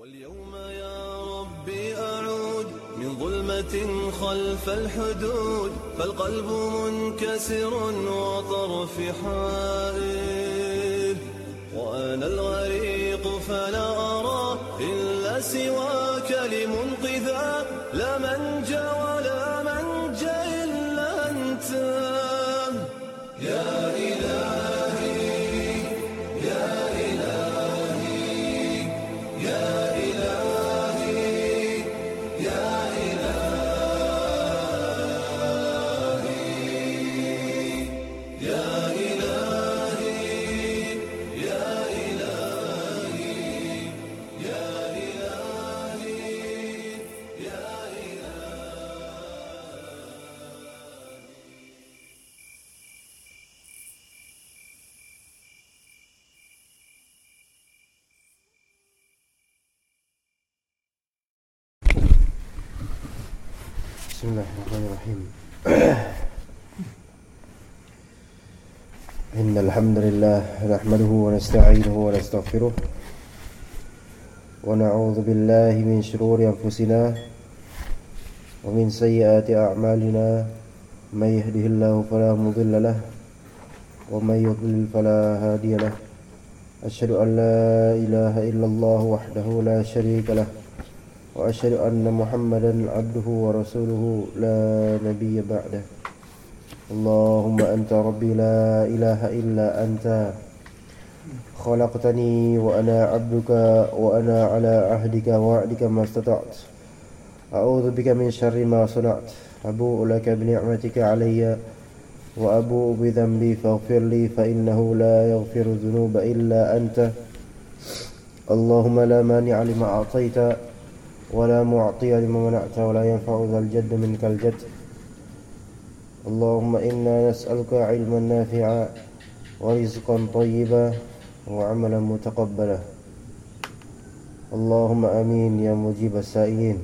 واليوم يا ربي أعود من ظلمة خلف الحدود فالقلب منكسر وطرف حائر وأنا الغريق فلا أرى نحمده ونستعينه ونستغفره ونعوذ بالله من شرور أنفسنا ومن سيئات أعمالنا من يهده الله فلا مضل له ومن يضلل فلا هادي له أشهد أن لا إله إلا الله وحده لا شريك له وأشهد أن محمدا عبده ورسوله لا نبي بعده اللهم أنت ربي لا إله إلا أنت خلقتني وأنا عبدك وأنا على عهدك ووعدك ما استطعت. أعوذ بك من شر ما صنعت. أبوء لك بنعمتك علي وأبوء بذنبي فاغفر لي فإنه لا يغفر الذنوب إلا أنت. اللهم لا مانع لما أعطيت ولا معطي لما منعت ولا ينفع ذا الجد منك الجد. اللهم إنا نسألك علما نافعا ورزقا طيبا وعملا متقبلا اللهم amin ya mujib as-sa'ilin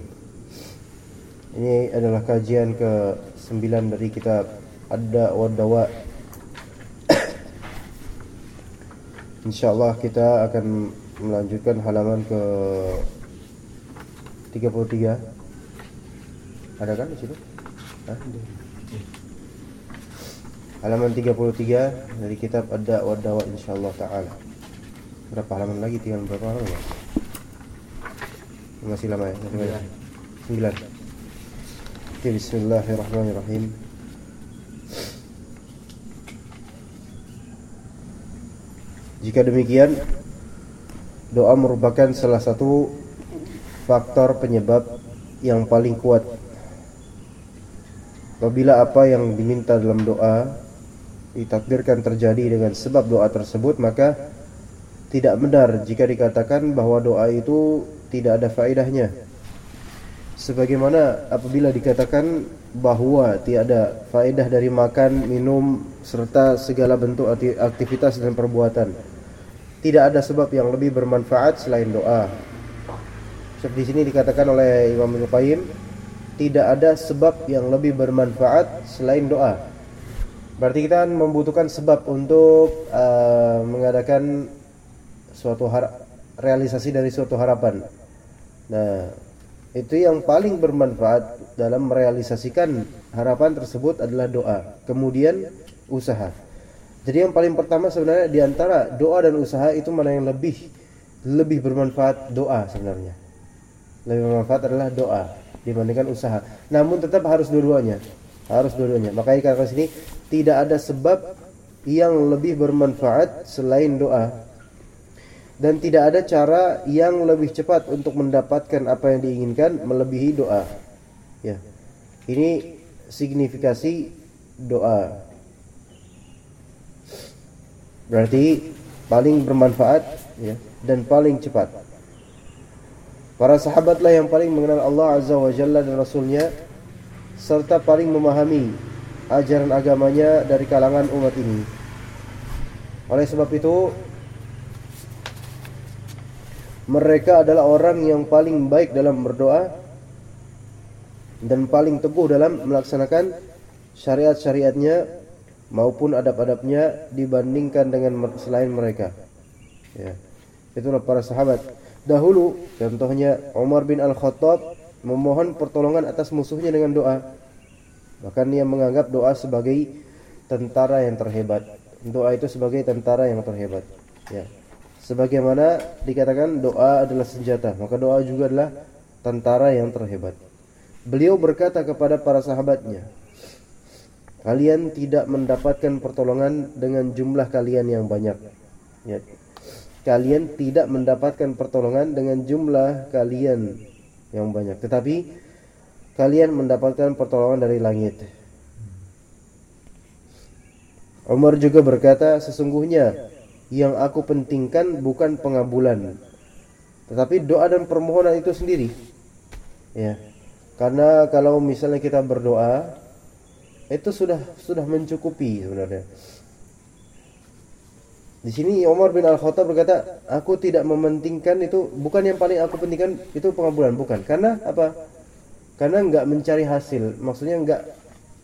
Ini adalah kajian ke-9 dari kitab Ad-Da wa Dawa Insyaallah kita akan melanjutkan halaman ke 33 Ada kan di situ? Hah? Halaman 33 dari kitab Ad-Da wa Dawa insyaallah taala. Berapa halaman lagi? Tinggal berapa halaman ya? Masih lama ya? Masih banyak. 9. Oke, bismillahirrahmanirrahim. Jika demikian, doa merupakan salah satu faktor penyebab yang paling kuat. Apabila apa yang diminta dalam doa ditakdirkan terjadi dengan sebab doa tersebut, maka tidak benar jika dikatakan bahwa doa itu tidak ada faedahnya. Sebagaimana apabila dikatakan bahwa tiada faedah dari makan, minum serta segala bentuk aktivitas dan perbuatan. Tidak ada sebab yang lebih bermanfaat selain doa. Seperti di sini dikatakan oleh Imam Ibnu tidak ada sebab yang lebih bermanfaat selain doa. Berarti kita membutuhkan sebab untuk uh, mengadakan suatu realisasi dari suatu harapan. Nah, itu yang paling bermanfaat dalam merealisasikan harapan tersebut adalah doa. Kemudian usaha. Jadi yang paling pertama sebenarnya di antara doa dan usaha itu mana yang lebih lebih bermanfaat doa sebenarnya. Lebih bermanfaat adalah doa dibandingkan usaha. Namun tetap harus dua-duanya. Harus dua-duanya. Makanya kata sini tidak ada sebab yang lebih bermanfaat selain doa. Dan tidak ada cara yang lebih cepat untuk mendapatkan apa yang diinginkan melebihi doa. Ya. Ini signifikasi doa. Berarti paling bermanfaat ya dan paling cepat. Para sahabatlah yang paling mengenal Allah Azza wa Jalla dan Rasulnya serta paling memahami ajaran agamanya dari kalangan umat ini. Oleh sebab itu mereka adalah orang yang paling baik dalam berdoa dan paling teguh dalam melaksanakan syariat-syariatnya maupun adab-adabnya dibandingkan dengan selain mereka. Ya. Itulah para sahabat. Dahulu contohnya Umar bin Al-Khattab memohon pertolongan atas musuhnya dengan doa. Bahkan ia menganggap doa sebagai tentara yang terhebat. Doa itu sebagai tentara yang terhebat. Ya. Sebagaimana dikatakan doa adalah senjata, maka doa juga adalah tentara yang terhebat. Beliau berkata kepada para sahabatnya, Kalian tidak mendapatkan pertolongan dengan jumlah kalian yang banyak. Ya. Kalian tidak mendapatkan pertolongan dengan jumlah kalian yang banyak, tetapi kalian mendapatkan pertolongan dari langit. Umar juga berkata, sesungguhnya yang aku pentingkan bukan pengabulan, tetapi doa dan permohonan itu sendiri. Ya. Karena kalau misalnya kita berdoa, itu sudah sudah mencukupi sebenarnya. Di sini Umar bin Al-Khattab berkata, aku tidak mementingkan itu bukan yang paling aku pentingkan itu pengabulan, bukan. Karena apa? Karena enggak mencari hasil. Maksudnya enggak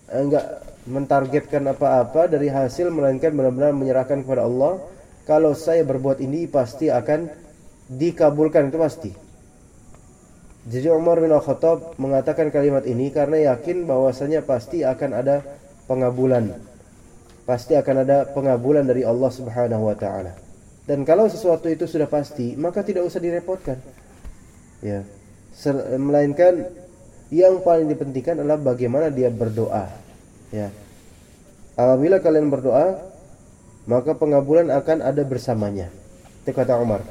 enggak mentargetkan apa-apa dari hasil melainkan benar-benar menyerahkan kepada Allah. Kalau saya berbuat ini pasti akan dikabulkan itu pasti. Jadi Umar bin Al-Khattab mengatakan kalimat ini karena yakin bahwasanya pasti akan ada pengabulan pasti akan ada pengabulan dari Allah Subhanahu wa taala. Dan kalau sesuatu itu sudah pasti, maka tidak usah direpotkan. Ya. Melainkan yang paling dipentingkan adalah bagaimana dia berdoa. Ya. Apabila kalian berdoa, maka pengabulan akan ada bersamanya. Itu kata Umar.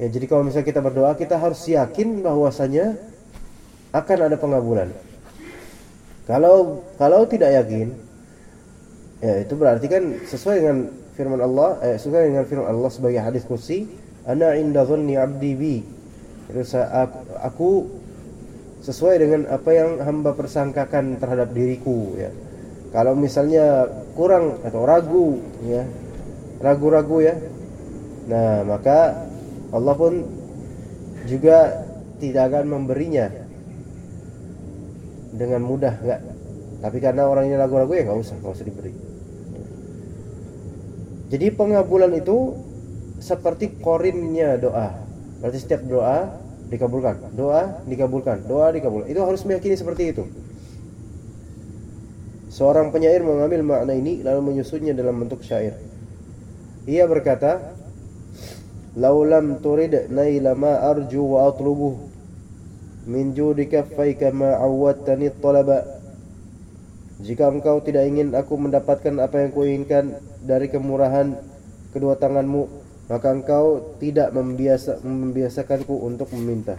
Ya, jadi kalau misalnya kita berdoa, kita harus yakin bahwasanya akan ada pengabulan. Kalau kalau tidak yakin, Ya, itu berarti kan sesuai dengan firman Allah, eh, sesuai dengan firman Allah sebagai hadis kursi, ana inda dhanni 'abdi bi. Aku, aku sesuai dengan apa yang hamba persangkakan terhadap diriku ya. Kalau misalnya kurang atau ragu ya, ragu-ragu ya. Nah, maka Allah pun juga tidak akan memberinya dengan mudah enggak. Tapi karena orang ini ragu-ragu ya enggak usah, enggak usah diberi. Jadi pengabulan itu seperti korinnya doa. Berarti setiap doa dikabulkan, doa dikabulkan, doa dikabulkan. Itu harus meyakini seperti itu. Seorang penyair mengambil makna ini lalu menyusunnya dalam bentuk syair. Ia berkata, "Laulam turid naila ma arju wa atlubu min judi kaffaika ma awwattani talaba." Jika engkau tidak ingin aku mendapatkan apa yang kuinginkan dari kemurahan kedua tanganmu, maka engkau tidak membiasa, membiasakanku untuk meminta.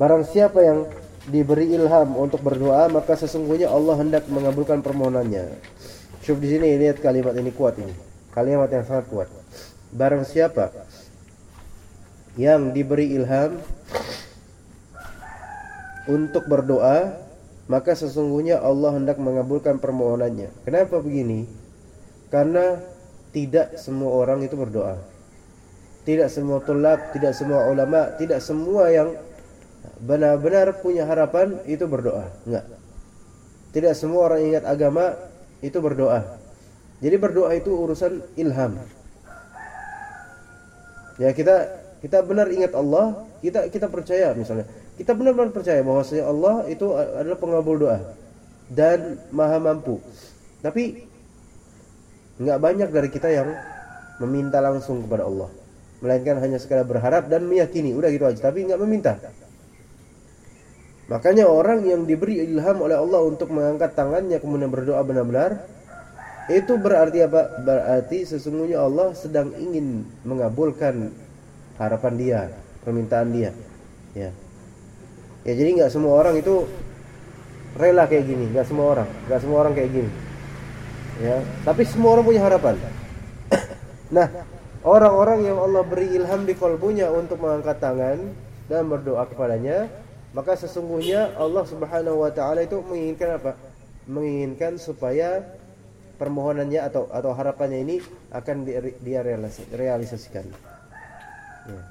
Barang siapa yang diberi ilham untuk berdoa, maka sesungguhnya Allah hendak mengabulkan permohonannya. Syuf di sini lihat kalimat ini kuat ini. Kalimat yang sangat kuat. Barang siapa yang diberi ilham untuk berdoa, maka sesungguhnya Allah hendak mengabulkan permohonannya. Kenapa begini? Karena tidak semua orang itu berdoa. Tidak semua tulab, tidak semua ulama, tidak semua yang benar-benar punya harapan itu berdoa. Enggak. Tidak semua orang ingat agama itu berdoa. Jadi berdoa itu urusan ilham. Ya kita kita benar ingat Allah, kita kita percaya misalnya kita benar-benar percaya bahwa Allah itu adalah pengabul doa dan maha mampu. Tapi nggak banyak dari kita yang meminta langsung kepada Allah, melainkan hanya sekadar berharap dan meyakini, udah gitu aja, tapi nggak meminta. Makanya orang yang diberi ilham oleh Allah untuk mengangkat tangannya kemudian berdoa benar-benar itu berarti apa? Berarti sesungguhnya Allah sedang ingin mengabulkan harapan dia, permintaan dia. Ya. Ya jadi nggak semua orang itu rela kayak gini, nggak semua orang, nggak semua orang kayak gini. Ya, tapi semua orang punya harapan. nah, orang-orang yang Allah beri ilham di kalbunya untuk mengangkat tangan dan berdoa kepadanya, maka sesungguhnya Allah Subhanahu wa taala itu menginginkan apa? Menginginkan supaya permohonannya atau atau harapannya ini akan dia realisasikan. Ya.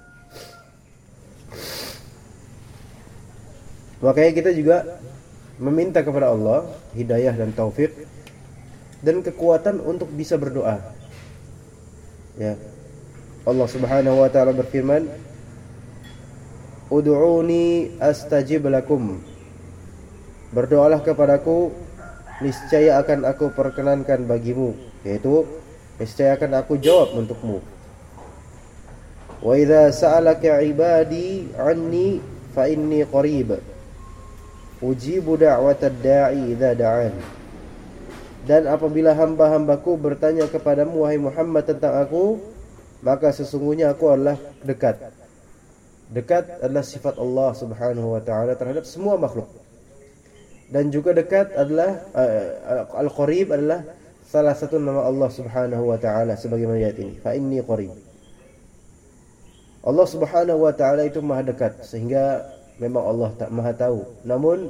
Makanya kita juga meminta kepada Allah hidayah dan taufik dan kekuatan untuk bisa berdoa. Ya. Allah Subhanahu wa taala berfirman, "Ud'uni astajib lakum." Berdoalah kepadaku, niscaya akan aku perkenankan bagimu, yaitu niscaya akan aku jawab untukmu. Wa idza sa'alaka 'ibadi 'anni fa inni qarib. Ujibu da'watad da'i idza da'an. Dan apabila hamba-hambaku bertanya kepadamu wahai Muhammad tentang aku, maka sesungguhnya aku adalah dekat. Dekat adalah sifat Allah Subhanahu wa taala terhadap semua makhluk. Dan juga dekat adalah uh, Al-Qarib adalah salah satu nama Allah Subhanahu wa taala sebagaimana ayat ini. Fa inni qarib. Allah Subhanahu wa taala itu maha dekat sehingga memang Allah tak maha tahu. Namun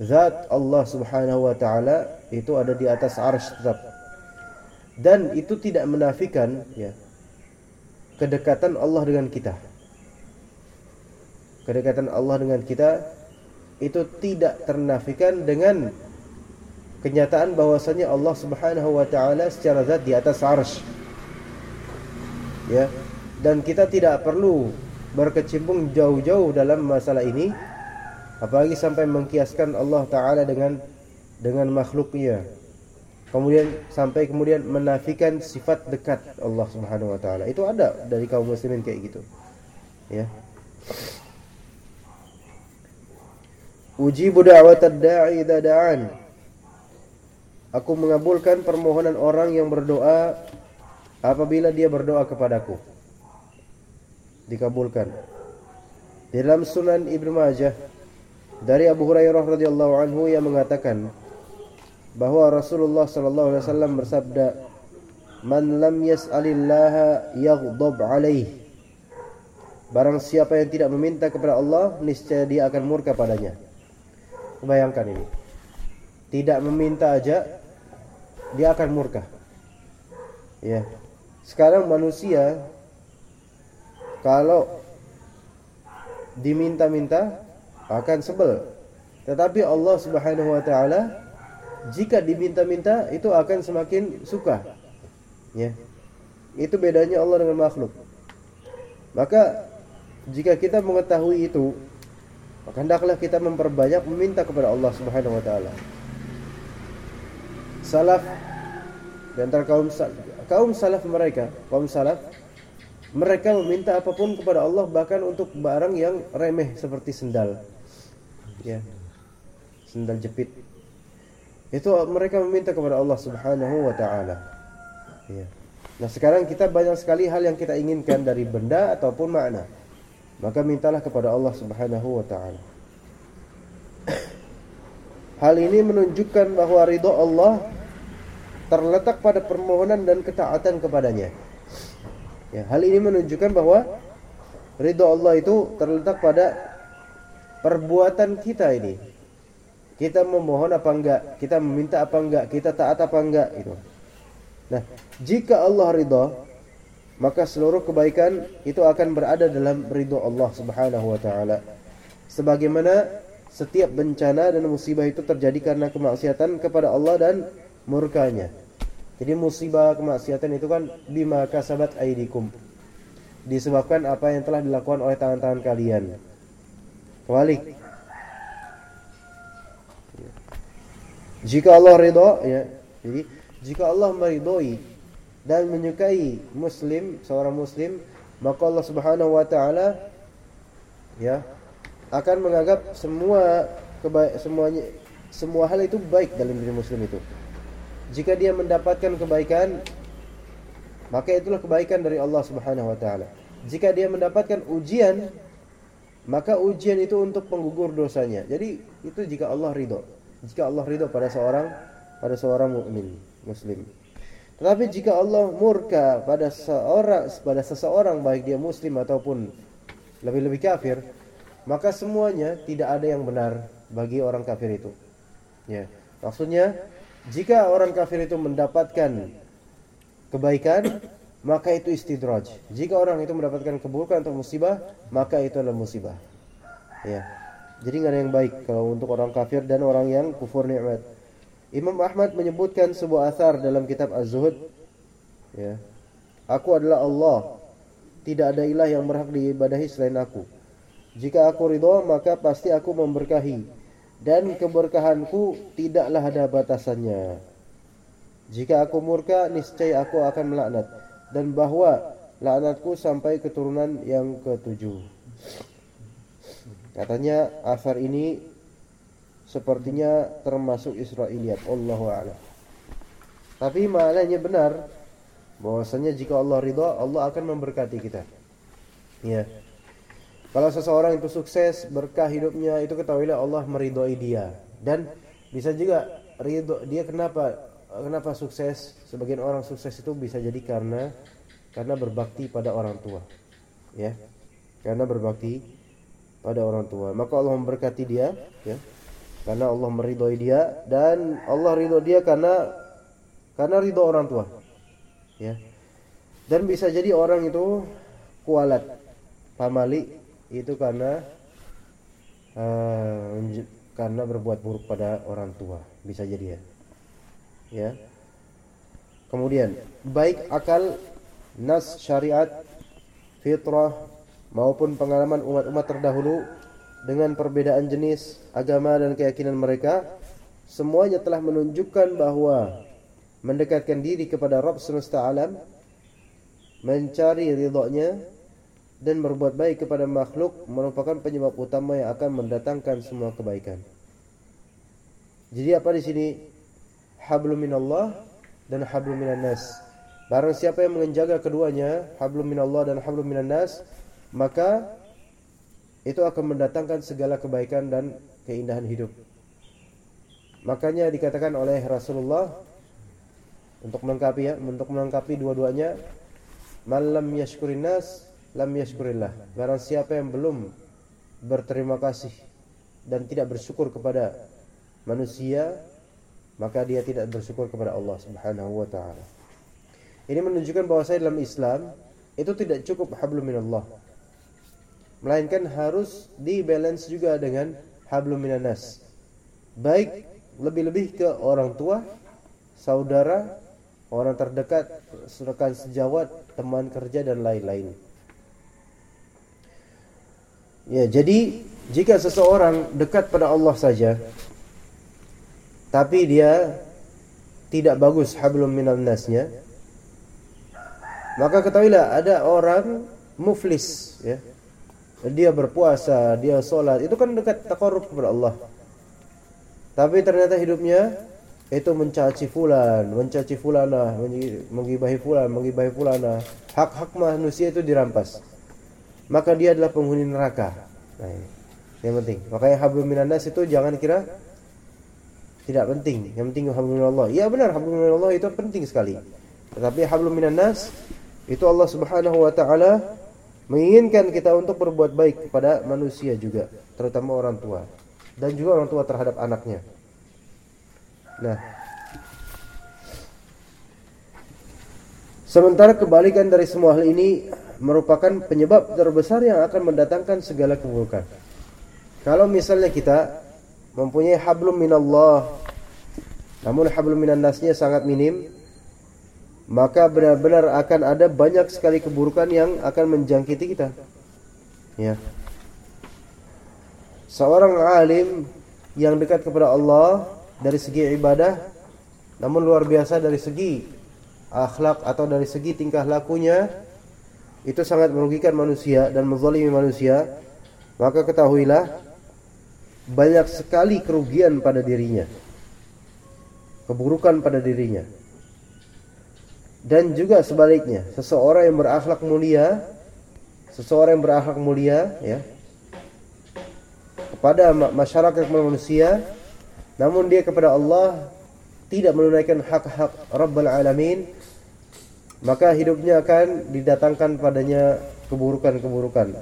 zat Allah Subhanahu wa taala itu ada di atas arsy tetap. Dan itu tidak menafikan ya kedekatan Allah dengan kita. Kedekatan Allah dengan kita itu tidak ternafikan dengan kenyataan bahwasanya Allah Subhanahu wa taala secara zat di atas arsy. Ya. Dan kita tidak perlu berkecimpung jauh-jauh dalam masalah ini apalagi sampai mengkiaskan Allah taala dengan dengan makhluknya. Kemudian sampai kemudian menafikan sifat dekat Allah Subhanahu wa taala. Itu ada dari kaum muslimin kayak gitu. Ya. Ujibu da'watad da'i idza da'an. Aku mengabulkan permohonan orang yang berdoa apabila dia berdoa kepadaku. Dikabulkan. Dalam Sunan Ibnu Majah dari Abu Hurairah radhiyallahu anhu yang mengatakan bahwa Rasulullah sallallahu alaihi wasallam bersabda, "Man lam yas'alillaha yaghdab alaih." Barang siapa yang tidak meminta kepada Allah, niscaya dia akan murka padanya. Bayangkan ini. Tidak meminta aja dia akan murka. Ya. Sekarang manusia kalau diminta-minta akan sebel. Tetapi Allah Subhanahu wa taala jika diminta-minta itu akan semakin suka. Ya. Itu bedanya Allah dengan makhluk. Maka jika kita mengetahui itu, maka hendaklah kita memperbanyak meminta kepada Allah Subhanahu wa taala. Salaf di antara kaum kaum salaf mereka, kaum salaf mereka meminta apa pun kepada Allah bahkan untuk barang yang remeh seperti sendal. Ya. Sendal jepit. Itu mereka meminta kepada Allah Subhanahu wa taala. Ya. Nah, sekarang kita banyak sekali hal yang kita inginkan dari benda ataupun makna. Maka mintalah kepada Allah Subhanahu wa taala. Hal ini menunjukkan bahwa ridho Allah terletak pada permohonan dan ketaatan kepadanya. Ya, hal ini menunjukkan bahwa ridho Allah itu terletak pada perbuatan kita ini. Kita memohon apa enggak, kita meminta apa enggak, kita taat apa enggak itu. Nah, jika Allah ridho, maka seluruh kebaikan itu akan berada dalam ridho Allah Subhanahu wa taala. Sebagaimana setiap bencana dan musibah itu terjadi karena kemaksiatan kepada Allah dan murkanya. Jadi musibah kemaksiatan itu kan bima kasabat aidikum. Disebabkan apa yang telah dilakukan oleh tangan-tangan kalian. Kebalik. Jika Allah ridho ya, jadi jika Allah meridhoi dan menyukai muslim, seorang muslim, maka Allah Subhanahu wa taala ya akan menganggap semua kebaik semuanya semua hal itu baik dalam diri muslim itu. Jika dia mendapatkan kebaikan maka itulah kebaikan dari Allah Subhanahu wa taala. Jika dia mendapatkan ujian maka ujian itu untuk penggugur dosanya. Jadi itu jika Allah ridho. Jika Allah ridho pada seorang pada seorang mukmin muslim. Tetapi jika Allah murka pada seorang pada seseorang baik dia muslim ataupun lebih-lebih kafir, maka semuanya tidak ada yang benar bagi orang kafir itu. Ya. Maksudnya jika orang kafir itu mendapatkan kebaikan, maka itu istidraj. Jika orang itu mendapatkan keburukan atau musibah, maka itu adalah musibah. Ya. Jadi nggak ada yang baik kalau untuk orang kafir dan orang yang kufur nikmat. Imam Ahmad menyebutkan sebuah asar dalam kitab Az-Zuhud. Ya. Aku adalah Allah. Tidak ada ilah yang berhak diibadahi selain aku. Jika aku ridho, maka pasti aku memberkahi. Dan keberkahanku tidaklah ada batasannya. Jika aku murka, niscaya aku akan melaknat. Dan bahwa laknatku sampai keturunan yang ketujuh. Katanya asar ini sepertinya termasuk Israiliyat. Allahu a'lam. Tapi maknanya benar bahwasanya jika Allah ridha, Allah akan memberkati kita. Ya. Kalau seseorang itu sukses, berkah hidupnya, itu ketahuilah Allah meridhoi dia. Dan bisa juga ridho dia kenapa kenapa sukses? Sebagian orang sukses itu bisa jadi karena karena berbakti pada orang tua. Ya. Karena berbakti pada orang tua. Maka Allah memberkati dia, ya. Karena Allah meridhoi dia dan Allah ridho dia karena karena ridho orang tua. Ya. Dan bisa jadi orang itu kualat, pamali itu karena uh, karena berbuat buruk pada orang tua, bisa jadi ya. Ya. Kemudian, baik akal, nas syariat, fitrah maupun pengalaman umat-umat terdahulu dengan perbedaan jenis, agama dan keyakinan mereka, semuanya telah menunjukkan bahwa mendekatkan diri kepada Rabb semesta alam, mencari ridhonya dan berbuat baik kepada makhluk merupakan penyebab utama yang akan mendatangkan semua kebaikan. Jadi apa di sini? Hablum minallah dan hablum minan nas. Barang siapa yang menjaga keduanya, hablum minallah dan hablum minan nas, maka itu akan mendatangkan segala kebaikan dan keindahan hidup. Makanya dikatakan oleh Rasulullah untuk melengkapi ya, untuk melengkapi dua-duanya, malam yashkurin nas lam yashkurillah. Barang siapa yang belum berterima kasih dan tidak bersyukur kepada manusia, maka dia tidak bersyukur kepada Allah Subhanahu wa taala. Ini menunjukkan bahwa saya dalam Islam itu tidak cukup hablum minallah. Melainkan harus dibalance juga dengan hablum minanas. Baik lebih-lebih ke orang tua, saudara, orang terdekat, rekan sejawat, teman kerja dan lain-lain. Ya, jadi jika seseorang dekat pada Allah saja tapi dia tidak bagus hablum nasnya maka ketahuilah ada orang muflis ya. Dia berpuasa, dia sholat, itu kan dekat takarrub kepada Allah. Tapi ternyata hidupnya itu mencaci fulan, mencaci fulana, menggibahi fulan, menggibahi fulana. Hak-hak manusia itu dirampas maka dia adalah penghuni neraka. Nah, ini. yang penting. Makanya hablum minanas itu jangan kira tidak penting. Yang penting hablum minallah. Iya benar hablum minallah itu penting sekali. Tetapi hablum minanas itu Allah Subhanahu wa taala menginginkan kita untuk berbuat baik kepada manusia juga, terutama orang tua dan juga orang tua terhadap anaknya. Nah, sementara kebalikan dari semua hal ini merupakan penyebab terbesar yang akan mendatangkan segala keburukan. Kalau misalnya kita mempunyai hablum minallah namun hablum minan nasnya sangat minim, maka benar-benar akan ada banyak sekali keburukan yang akan menjangkiti kita. Ya. Seorang alim yang dekat kepada Allah dari segi ibadah namun luar biasa dari segi akhlak atau dari segi tingkah lakunya itu sangat merugikan manusia dan menzalimi manusia, maka ketahuilah banyak sekali kerugian pada dirinya. Keburukan pada dirinya. Dan juga sebaliknya, seseorang yang berakhlak mulia, seseorang yang berakhlak mulia ya, kepada masyarakat manusia, namun dia kepada Allah tidak menunaikan hak-hak Rabbul Alamin, maka hidupnya akan didatangkan padanya keburukan-keburukan.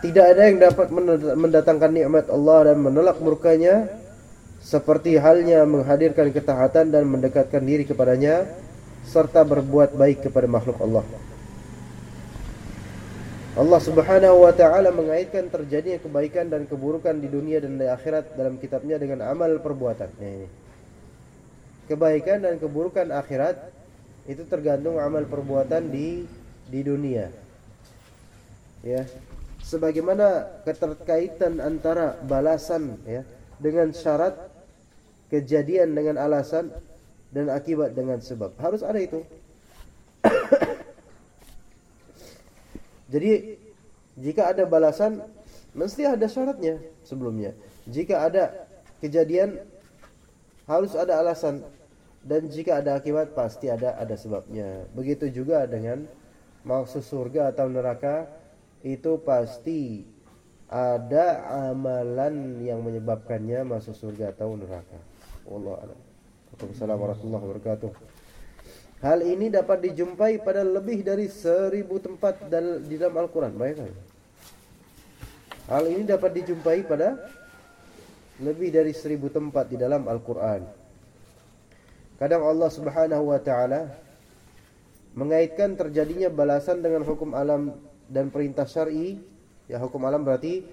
Tidak ada yang dapat mendatangkan nikmat Allah dan menolak murkanya seperti halnya menghadirkan ketaatan dan mendekatkan diri kepadanya serta berbuat baik kepada makhluk Allah. Allah Subhanahu wa taala mengaitkan terjadinya kebaikan dan keburukan di dunia dan di akhirat dalam kitabnya dengan amal perbuatan. Kebaikan dan keburukan akhirat itu tergantung amal perbuatan di di dunia. Ya. Sebagaimana keterkaitan antara balasan ya dengan syarat kejadian dengan alasan dan akibat dengan sebab. Harus ada itu. Jadi jika ada balasan mesti ada syaratnya sebelumnya. Jika ada kejadian harus ada alasan dan jika ada akibat pasti ada ada sebabnya. Begitu juga dengan maksud surga atau neraka itu pasti ada amalan yang menyebabkannya masuk surga atau neraka. Allah a'lam. Waalaikumsalam warahmatullahi wabarakatuh. Hal ini dapat dijumpai pada lebih dari seribu tempat di dalam Al-Quran. Bayangkan. Hal ini dapat dijumpai pada lebih dari seribu tempat di dalam Al-Quran. Kadang Allah Subhanahu wa taala mengaitkan terjadinya balasan dengan hukum alam dan perintah syar'i. Ya hukum alam berarti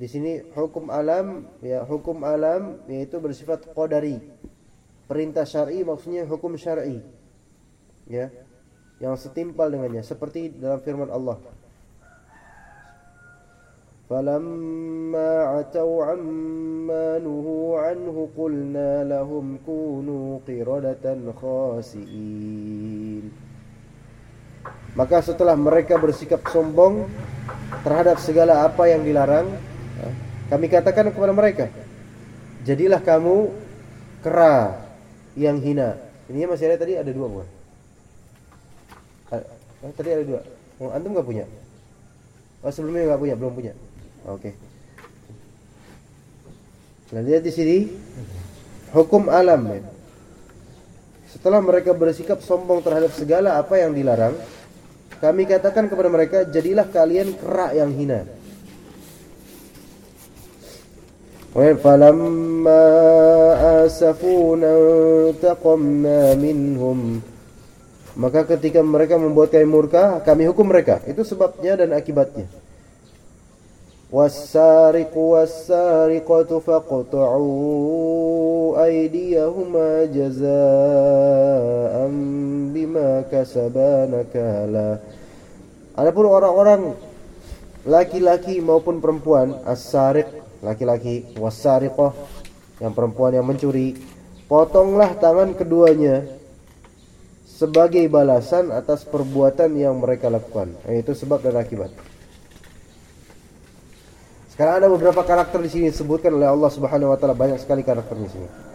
di sini hukum alam ya hukum alam yaitu bersifat qadari. Perintah syar'i maksudnya hukum syar'i. Ya. Yang setimpal dengannya seperti dalam firman Allah فلما عتوا عما نهوا عنه قلنا لهم كونوا قردة خاسئين Maka setelah mereka bersikap sombong terhadap segala apa yang dilarang, kami katakan kepada mereka, jadilah kamu kera yang hina. Ini masih ada tadi ada dua bukan? Ah, Tadi ada dua. Oh, antum nggak punya? Oh sebelumnya nggak punya, belum punya. Oke. Nah lihat di sini hukum alam ya. Setelah mereka bersikap sombong terhadap segala apa yang dilarang, kami katakan kepada mereka, jadilah kalian kera yang hina. Wa falamma asafuna taqamna minhum maka ketika mereka membuat kami murka, kami hukum mereka. Itu sebabnya dan akibatnya. والسارق والسارقة فاقطعوا أيديهما جزاء بما كسبا نكالا Adapun orang-orang laki-laki maupun perempuan as-sariq laki-laki was-sariqah. Yang perempuan yang mencuri. Potonglah tangan keduanya sebagai balasan atas perbuatan yang mereka lakukan. Yaitu sebab dan akibat. Sekarang ada beberapa karakter di sini disebutkan oleh Allah Subhanahu wa taala. Banyak sekali karakter di sini.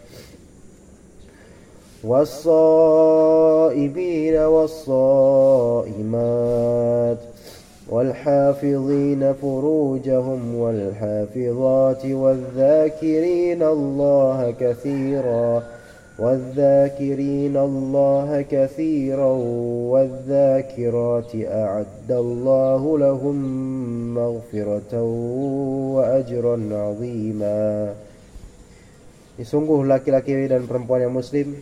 والصائمين والصائمات والحافظين فروجهم والحافظات والذاكرين الله كثيرا والذاكرين الله كثيرا والذاكرات أعد الله لهم مغفرة وأجرا عظيما. Sungguh laki-laki dan perempuan yang muslim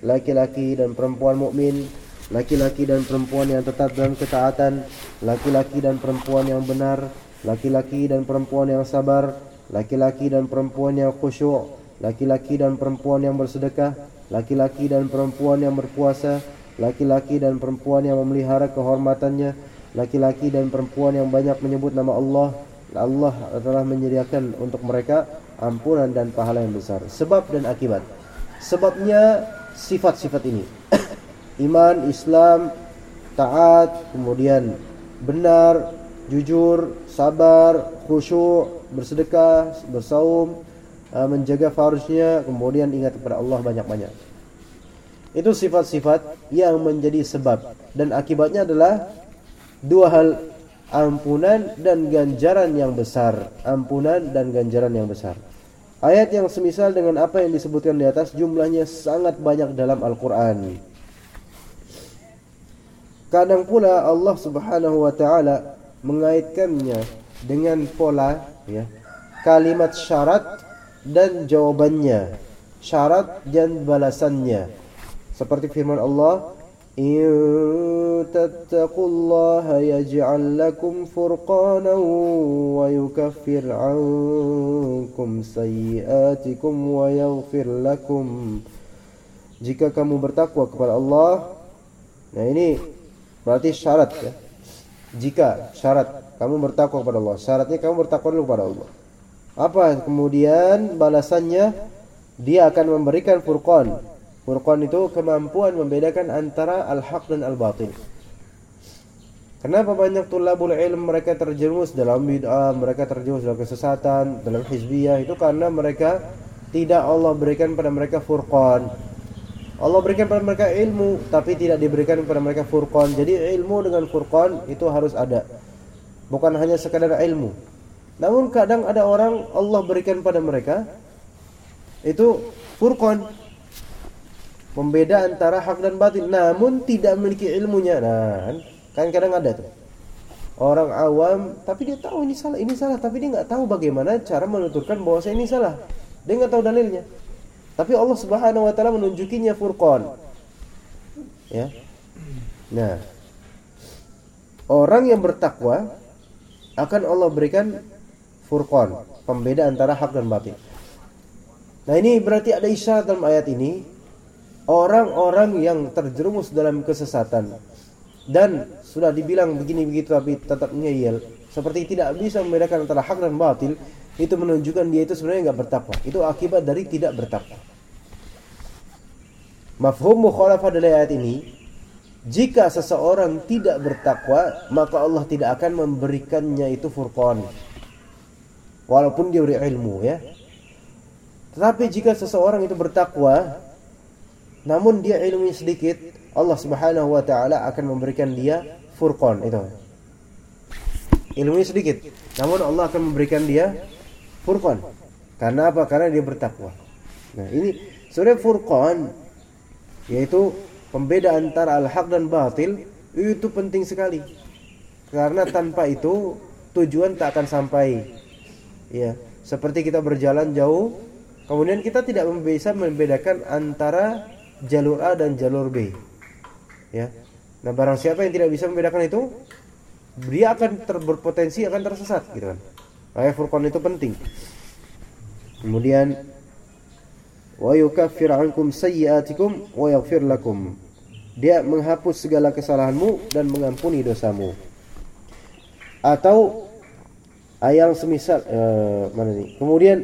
Laki-laki dan perempuan mukmin, Laki-laki dan perempuan yang tetap dalam ketaatan Laki-laki dan perempuan yang benar Laki-laki dan perempuan yang sabar Laki-laki dan perempuan yang khusyuk laki-laki dan perempuan yang bersedekah, laki-laki dan perempuan yang berpuasa, laki-laki dan perempuan yang memelihara kehormatannya, laki-laki dan perempuan yang banyak menyebut nama Allah. Allah telah menyediakan untuk mereka ampunan dan pahala yang besar. Sebab dan akibat. Sebabnya sifat-sifat ini. Iman, Islam, taat, kemudian benar, jujur, sabar, khusyuk, bersedekah, bersaum, uh, menjaga farusnya, kemudian ingat kepada Allah banyak-banyak. Itu sifat-sifat yang menjadi sebab dan akibatnya adalah dua hal ampunan dan ganjaran yang besar. Ampunan dan ganjaran yang besar. Ayat yang semisal dengan apa yang disebutkan di atas jumlahnya sangat banyak dalam Al-Quran. Kadang pula Allah Subhanahu wa taala mengaitkannya dengan pola ya, kalimat syarat dan jawabannya, syarat dan balasannya. Seperti firman Allah "In tattaqullaha yaj'al lakum furqanan wa yukaffir 'ankum sayyi'atikum wa yaghfir lakum." Jika kamu bertakwa kepada Allah, nah ini Berarti syarat ya. Jika syarat kamu bertakwa kepada Allah, syaratnya kamu bertakwa dulu kepada Allah. Apa kemudian balasannya? Dia akan memberikan furqan. Furqan itu kemampuan membedakan antara al-haq dan al-batil. Kenapa banyak tulabul ilm mereka terjerumus dalam bid'ah, mereka terjerumus dalam kesesatan, dalam hizbiyah itu karena mereka tidak Allah berikan pada mereka furqan. Allah berikan kepada mereka ilmu tapi tidak diberikan kepada mereka furqan. Jadi ilmu dengan furqan itu harus ada. Bukan hanya sekadar ilmu. Namun kadang ada orang Allah berikan pada mereka itu furqan. Pembeda antara hak dan batil namun tidak memiliki ilmunya. Nah, kan kadang ada tuh. Orang awam tapi dia tahu ini salah, ini salah tapi dia nggak tahu bagaimana cara menuturkan bahwa ini salah. Dia nggak tahu dalilnya. Tapi Allah Subhanahu wa taala menunjukinya furqan. Ya. Nah, orang yang bertakwa akan Allah berikan furqan, pembeda antara hak dan batil. Nah, ini berarti ada isyarat dalam ayat ini orang-orang yang terjerumus dalam kesesatan dan sudah dibilang begini begitu tapi tetap ngeyel seperti tidak bisa membedakan antara hak dan batil itu menunjukkan dia itu sebenarnya nggak bertakwa itu akibat dari tidak bertakwa Mafhum mukhalafah dari ayat ini, jika seseorang tidak bertakwa, maka Allah tidak akan memberikannya itu furqan. Walaupun dia beri ilmu ya. Tetapi jika seseorang itu bertakwa, namun dia ilmunya sedikit, Allah Subhanahu wa taala akan memberikan dia furqan itu. Ilmunya sedikit, namun Allah akan memberikan dia furqan. Karena apa? Karena dia bertakwa. Nah, ini sebenarnya furqan yaitu pembeda antara al-haq dan batil itu penting sekali karena tanpa itu tujuan tak akan sampai ya seperti kita berjalan jauh kemudian kita tidak bisa membedakan antara jalur A dan jalur B ya nah barang siapa yang tidak bisa membedakan itu dia akan ter berpotensi akan tersesat gitu kan ayat furqan itu penting kemudian wa yukaffir ankum sayyi'atikum wa yaghfir lakum. Dia menghapus segala kesalahanmu dan mengampuni dosamu. Atau ayat semisal uh, mana nih? Kemudian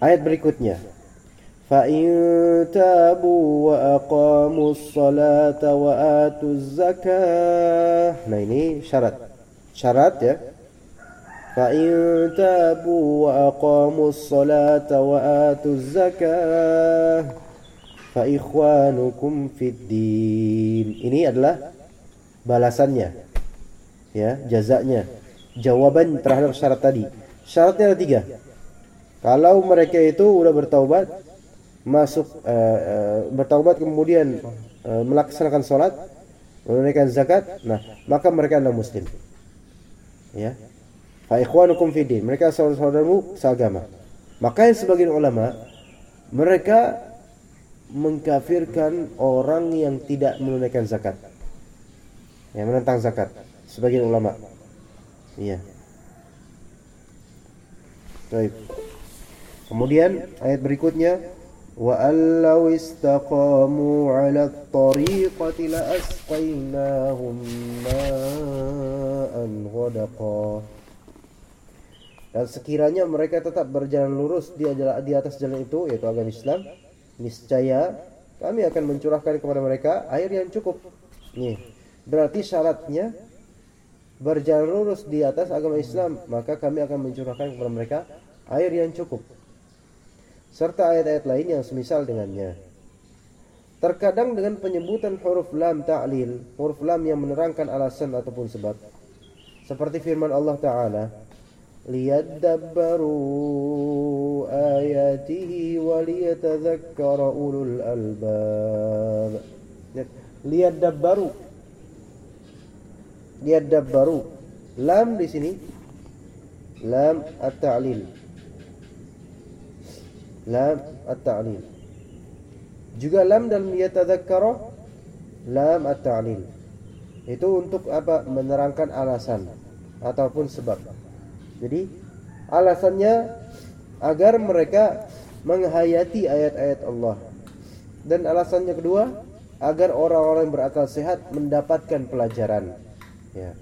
ayat berikutnya. Fa in tabu wa aqamus salata wa atuz zakah. Nah ini syarat. Syarat ya. فإن تابوا وأقاموا الصلاة وآتوا الزكاة فإخوانكم في الدين ini adalah balasannya ya jazanya jawaban terhadap syarat tadi syaratnya ada tiga kalau mereka itu udah bertaubat masuk uh, uh, bertaubat kemudian uh, melaksanakan sholat menunaikan zakat nah maka mereka adalah muslim ya Fa ikhwanukum. Mereka saudara-saudaramu seagama. Makanya sebagian ulama mereka mengkafirkan orang yang tidak menunaikan zakat. Yang menentang zakat. Sebagian ulama. Iya. Baik. Kemudian ayat berikutnya allau istaqamu 'ala at-tariqati la asqaynahum ma'an ghadaqa. Dan sekiranya mereka tetap berjalan lurus di, di atas jalan itu yaitu agama Islam, niscaya kami akan mencurahkan kepada mereka air yang cukup. Nih, berarti syaratnya berjalan lurus di atas agama Islam, maka kami akan mencurahkan kepada mereka air yang cukup serta ayat-ayat lain yang semisal dengannya. Terkadang dengan penyebutan huruf lam ta'lil, huruf lam yang menerangkan alasan ataupun sebab. Seperti firman Allah Ta'ala, liyadabbaru ayatihi wa liyatadhakkara ulul albab. Ya, liyadabbaru. Liyadabbaru. Lam di sini lam at-ta'lil Lam at-ta'lil. Juga lam dalam yatadzakkara lam at-ta'lil. Itu untuk apa? Menerangkan alasan ataupun sebab. Jadi alasannya agar mereka menghayati ayat-ayat Allah. Dan alasannya kedua, agar orang-orang berakal sehat mendapatkan pelajaran. Ya.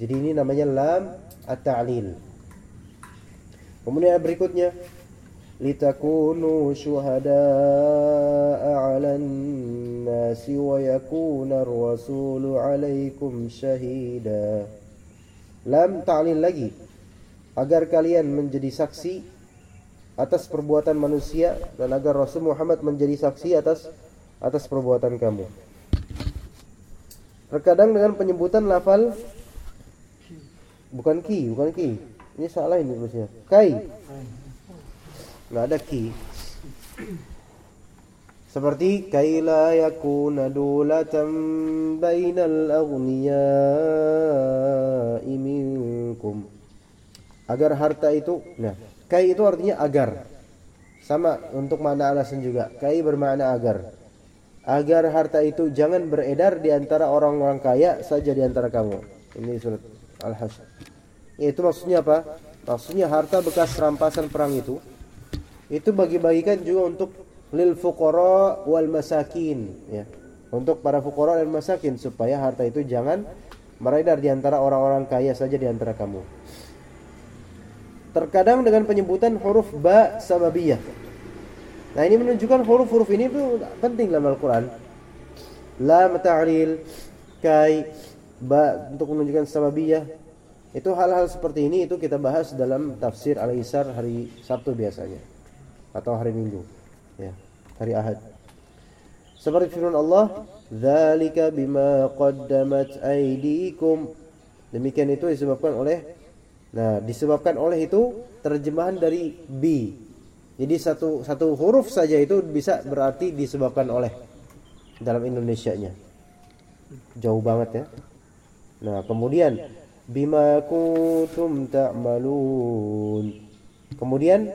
Jadi ini namanya lam at-ta'lil. Kemudian berikutnya syuhada'a 'alan nasi wa yakuna ar-rasulu 'alaikum syahida. Lam ta'lil lagi agar kalian menjadi saksi atas perbuatan manusia dan agar Rasul Muhammad menjadi saksi atas atas perbuatan kamu. Terkadang dengan penyebutan lafal bukan ki, bukan ki. Ini salah ini tulisnya. Kai. Enggak ada ki. Seperti kaila yakuna dulatan bainal aghniya'i minkum. Agar harta itu, nah, kai itu artinya agar. Sama untuk makna alasan juga. Kai bermakna agar. Agar harta itu jangan beredar di antara orang-orang kaya saja di antara kamu. Ini surat Al-Hasyr. Itu maksudnya apa? Maksudnya harta bekas rampasan perang itu itu bagi-bagikan juga untuk lil fuqara wal masakin ya. Untuk para fuqara dan masakin supaya harta itu jangan beredar di antara orang-orang kaya saja di antara kamu. Terkadang dengan penyebutan huruf ba sababiyah. Nah, ini menunjukkan huruf-huruf ini itu penting dalam Al-Qur'an. Lam ta'lil, kai, ba untuk menunjukkan sababiyah. Itu hal-hal seperti ini itu kita bahas dalam tafsir Al-Isar hari Sabtu biasanya atau hari Minggu. Ya, hari Ahad. Seperti firman Allah, "Dzalika bima qaddamat aydikum." Demikian itu disebabkan oleh Nah, disebabkan oleh itu terjemahan dari bi. Jadi satu satu huruf saja itu bisa berarti disebabkan oleh dalam Indonesianya. Jauh banget ya. Nah, kemudian bima kuntum ta'malun. Kemudian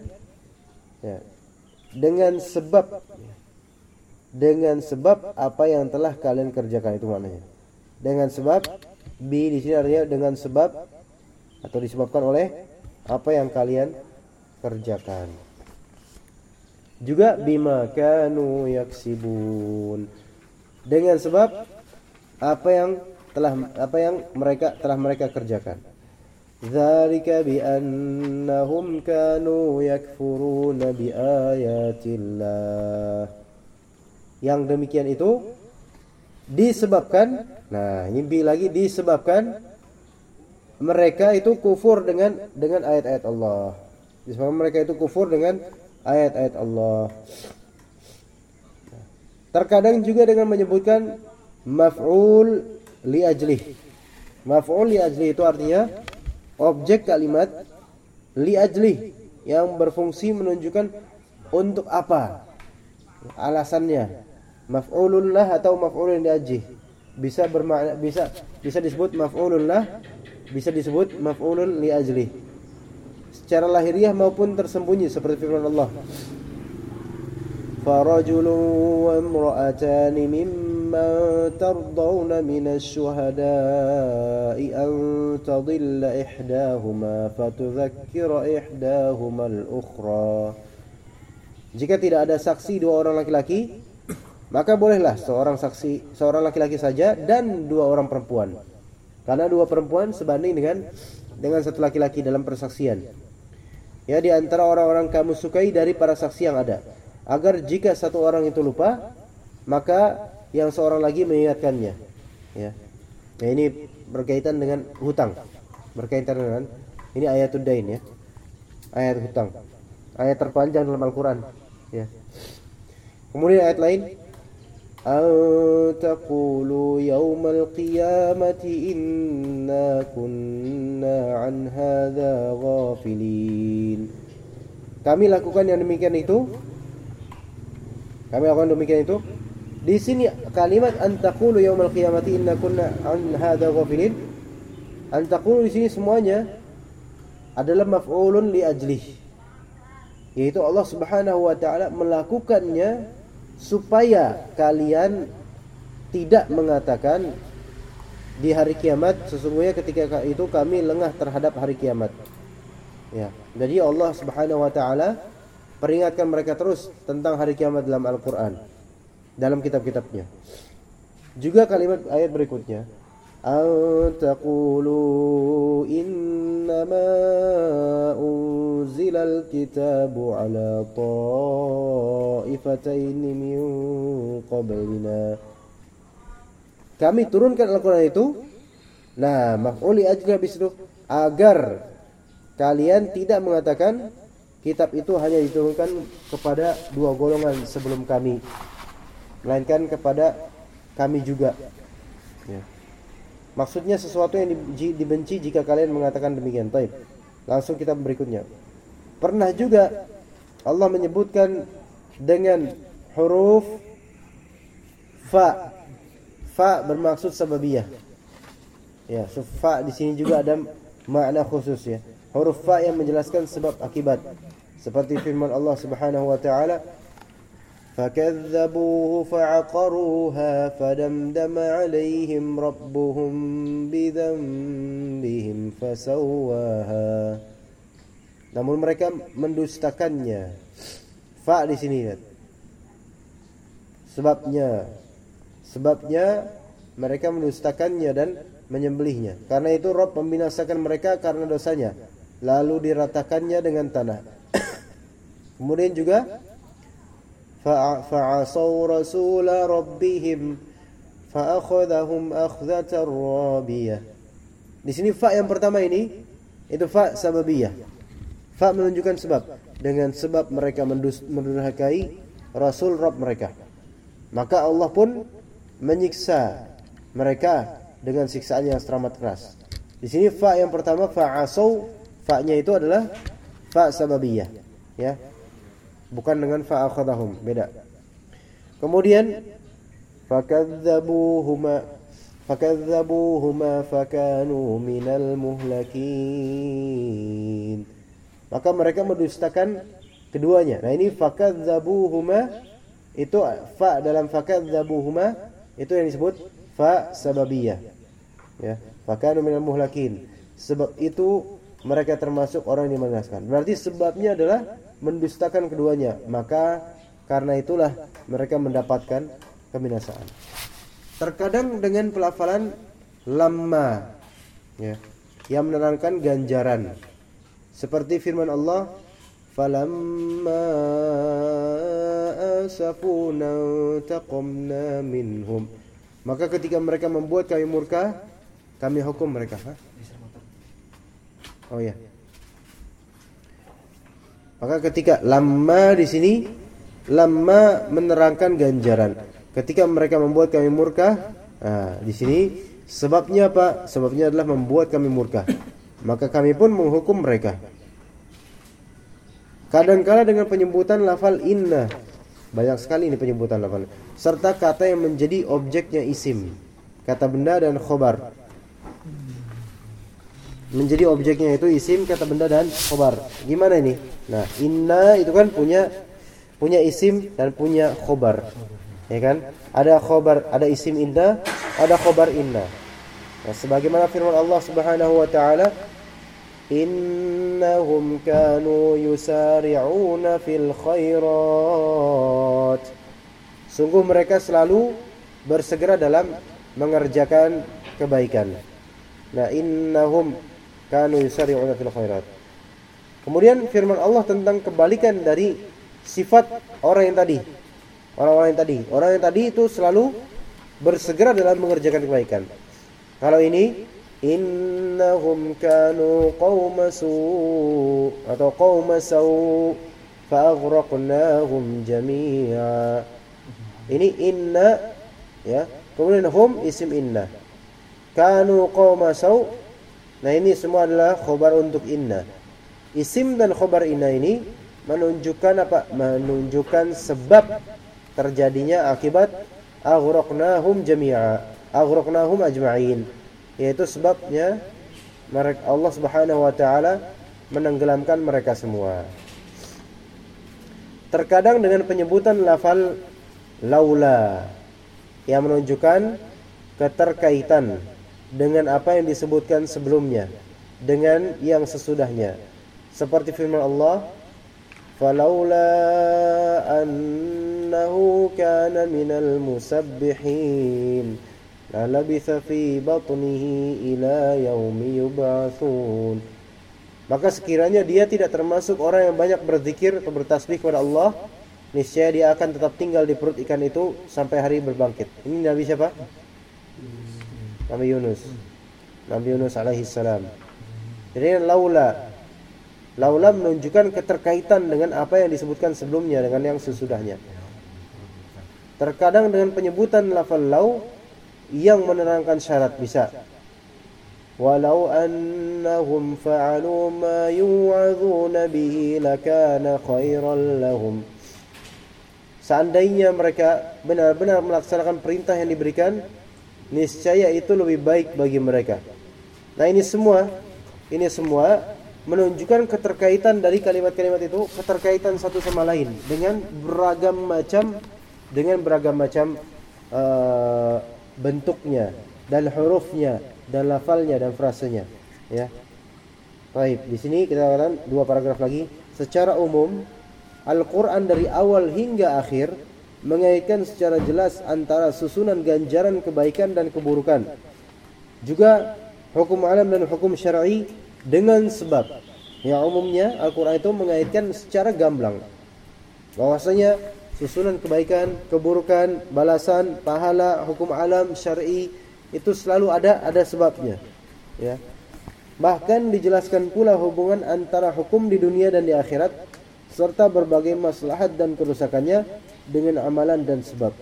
ya, dengan sebab dengan sebab apa yang telah kalian kerjakan itu maknanya. Dengan sebab bi di sini artinya dengan sebab atau disebabkan oleh apa yang kalian kerjakan. Juga bima kanu yaksibun. Dengan sebab apa yang telah apa yang mereka telah mereka kerjakan. Bi annahum kanu yakfuruna bi ayatillah. Yang demikian itu disebabkan nah ini lagi disebabkan mereka itu kufur dengan dengan ayat-ayat Allah. Disebabkan mereka itu kufur dengan ayat-ayat Allah. Terkadang juga dengan menyebutkan maf'ul li ajlih. Maf'ul li ajlih itu artinya objek kalimat li ajlih yang berfungsi menunjukkan untuk apa? Alasannya. Maf'ulullah atau maf'ulun li ajlih bisa bermakna bisa bisa disebut maf'ulullah bisa disebut maf'ulun li ajli. Secara lahiriah maupun tersembunyi seperti firman Allah. Farajulun wa imra'atani mimman tardawna minasy syuhada'i an tadilla ihdahuma fatudzakkira ihdahuma al-ukhra jika tidak ada saksi dua orang laki-laki maka bolehlah seorang saksi seorang laki-laki saja dan dua orang perempuan karena dua perempuan sebanding dengan dengan satu laki-laki dalam persaksian. Ya di antara orang-orang kamu sukai dari para saksi yang ada. Agar jika satu orang itu lupa, maka yang seorang lagi mengingatkannya. Ya. Nah, ini berkaitan dengan hutang. Berkaitan dengan ini ayat dain ya. Ayat hutang. Ayat terpanjang dalam Al-Qur'an, ya. Kemudian ayat lain أن تقولوا يوم القيامة إنا كنا عن هذا غافلين Kami lakukan yang demikian itu Kami lakukan demikian itu di sini kalimat antaqulu yaumal qiyamati inna kunna an hadza ghafilin Antaqulu di sini semuanya adalah maf'ulun li ajlih. Yaitu Allah Subhanahu wa taala melakukannya supaya kalian tidak mengatakan di hari kiamat sesungguhnya ketika itu kami lengah terhadap hari kiamat. Ya. Jadi Allah Subhanahu wa taala peringatkan mereka terus tentang hari kiamat dalam Al-Qur'an Dalam kitab-kitabnya. Juga kalimat ayat berikutnya أن تقولوا إنما أنزل الكتاب على طائفتين من قبلنا kami turunkan Al-Quran itu nah maf'uli ajli habis itu agar kalian tidak mengatakan kitab itu hanya diturunkan kepada dua golongan sebelum kami melainkan kepada kami juga ya. Maksudnya sesuatu yang dibenci jika kalian mengatakan demikian. Taib. Langsung kita berikutnya. Pernah juga Allah menyebutkan dengan huruf fa. Fa bermaksud sababiyah. Ya, so fa di sini juga ada makna khusus ya. Huruf fa yang menjelaskan sebab akibat. Seperti firman Allah Subhanahu wa taala, فكذبوه فعقروها فدمدم عليهم ربهم بذنبهم فسواها namun mereka mendustakannya fa di sini lihat sebabnya sebabnya mereka mendustakannya dan menyembelihnya karena itu Rob membinasakan mereka karena dosanya lalu diratakannya dengan tanah kemudian juga فعصوا رسول ربهم فأخذهم أخذة رابية Di sini fa yang pertama ini itu fa sababiyah. Fa menunjukkan sebab. Dengan sebab mereka mendurhakai Rasul Rabb mereka. Maka Allah pun menyiksa mereka dengan siksaan yang teramat keras. Di sini fa yang pertama fa asau, fa-nya itu adalah fa sababiyah, ya bukan dengan fa'akhadahum beda. Kemudian fakadzabuhuma fakadzabuhuma fakanu minal muhlakin. Maka mereka mendustakan keduanya. Nah ini fakadzabuhuma itu fa dalam fakadzabuhuma itu yang disebut fa sababiyah. Ya fakanu minal muhlakin. Sebab itu mereka termasuk orang yang mengenaskan. Berarti sebabnya adalah mendustakan keduanya, maka karena itulah mereka mendapatkan kebinasaan. Terkadang dengan pelafalan lamma ya, yang menerangkan ganjaran. Seperti firman Allah, "Falamma asafuna taqamna minhum." Maka ketika mereka membuat kami murka, kami hukum mereka. Oh ya. Maka ketika lama di sini lama menerangkan ganjaran. Ketika mereka membuat kami murka, nah, di sini sebabnya apa? Sebabnya adalah membuat kami murka. Maka kami pun menghukum mereka. Kadangkala dengan penyebutan lafal inna. Banyak sekali ini penyebutan lafal. Serta kata yang menjadi objeknya isim. Kata benda dan khobar menjadi objeknya itu isim kata benda dan khobar. Gimana ini? Nah, inna itu kan punya punya isim dan punya khobar. Ya kan? Ada khobar, ada isim inna, ada khobar inna. Nah, sebagaimana firman Allah Subhanahu wa taala, "Innahum kanu yusari'una fil khairat." Sungguh mereka selalu bersegera dalam mengerjakan kebaikan. Nah, innahum kanu yusari'una fil khairat. Kemudian firman Allah tentang kebalikan dari sifat orang yang tadi. Orang-orang yang tadi, orang yang tadi itu selalu bersegera dalam mengerjakan kebaikan. Kalau ini innahum kanu qauma su atau qauma sau fa'aghraqnahum jami'a. Ini inna ya. Kemudian hum isim inna. Kanu qauma sau Nah ini semua adalah khobar untuk inna. Isim dan khobar inna ini menunjukkan apa? Menunjukkan sebab terjadinya akibat aghraqnahum jami'a. Aghraqnahum ajma'in. Yaitu sebabnya mereka Allah Subhanahu wa taala menenggelamkan mereka semua. Terkadang dengan penyebutan lafal laula yang menunjukkan keterkaitan dengan apa yang disebutkan sebelumnya dengan yang sesudahnya. Seperti firman Allah, "Falaula annahu kana minal musabbihin lalabitha fi batnihi ila yaumi yub'atsun." Maka sekiranya dia tidak termasuk orang yang banyak berzikir atau bertasbih kepada Allah, niscaya dia akan tetap tinggal di perut ikan itu sampai hari berbangkit. Ini Nabi siapa? Nabi Yunus. Nabi Yunus alaihi salam. Jadi laula laula menunjukkan keterkaitan dengan apa yang disebutkan sebelumnya dengan yang sesudahnya. Terkadang dengan penyebutan lafal lau yang menerangkan syarat bisa. Walau annahum fa'alu ma yu'adzuna bihi lakana khairan lahum. Seandainya mereka benar-benar melaksanakan perintah yang diberikan, niscaya itu lebih baik bagi mereka. Nah, ini semua ini semua menunjukkan keterkaitan dari kalimat-kalimat itu, keterkaitan satu sama lain dengan beragam macam dengan beragam macam uh, bentuknya dan hurufnya dan lafalnya dan frasenya ya. Baik, di sini kita katakan dua paragraf lagi. Secara umum Al-Qur'an dari awal hingga akhir mengaitkan secara jelas antara susunan ganjaran kebaikan dan keburukan. Juga hukum alam dan hukum syar'i dengan sebab yang umumnya Al-Qur'an itu mengaitkan secara gamblang bahwasanya susunan kebaikan, keburukan, balasan, pahala, hukum alam, syar'i itu selalu ada ada sebabnya. Ya. Bahkan dijelaskan pula hubungan antara hukum di dunia dan di akhirat serta berbagai maslahat dan kerusakannya dengan amalan dan sebab.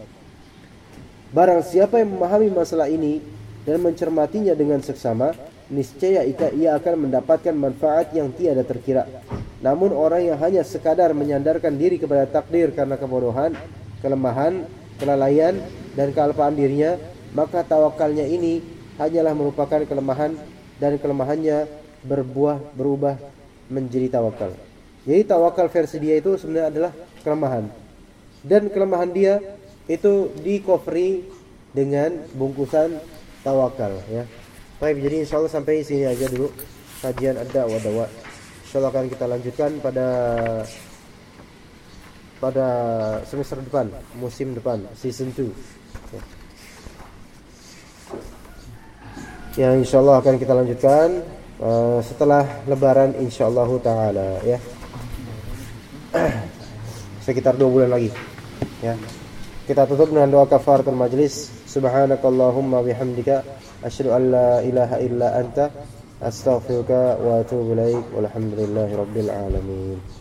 Barang siapa yang memahami masalah ini dan mencermatinya dengan seksama, niscaya ia akan mendapatkan manfaat yang tiada terkira. Namun orang yang hanya sekadar menyandarkan diri kepada takdir karena kebodohan, kelemahan, kelalaian, dan kealpaan dirinya, maka tawakalnya ini hanyalah merupakan kelemahan dan kelemahannya berbuah berubah menjadi tawakal. Jadi tawakal versi dia itu sebenarnya adalah kelemahan. Dan kelemahan dia itu di covery dengan bungkusan tawakal ya. Baik, jadi insyaallah sampai sini aja dulu kajian ada wa dawa. Insyaallah akan kita lanjutkan pada pada semester depan, musim depan, season 2. Ya. Yang insyaallah akan kita lanjutkan uh, setelah lebaran insyaallah taala ya. Sekitar dua bulan lagi. Ya. Kita tutup dengan doa kafaratul majlis. Subhanakallahumma bihamdika asyhadu an la ilaha illa anta astaghfiruka wa atubu ilaik. Walhamdulillahirabbil alamin.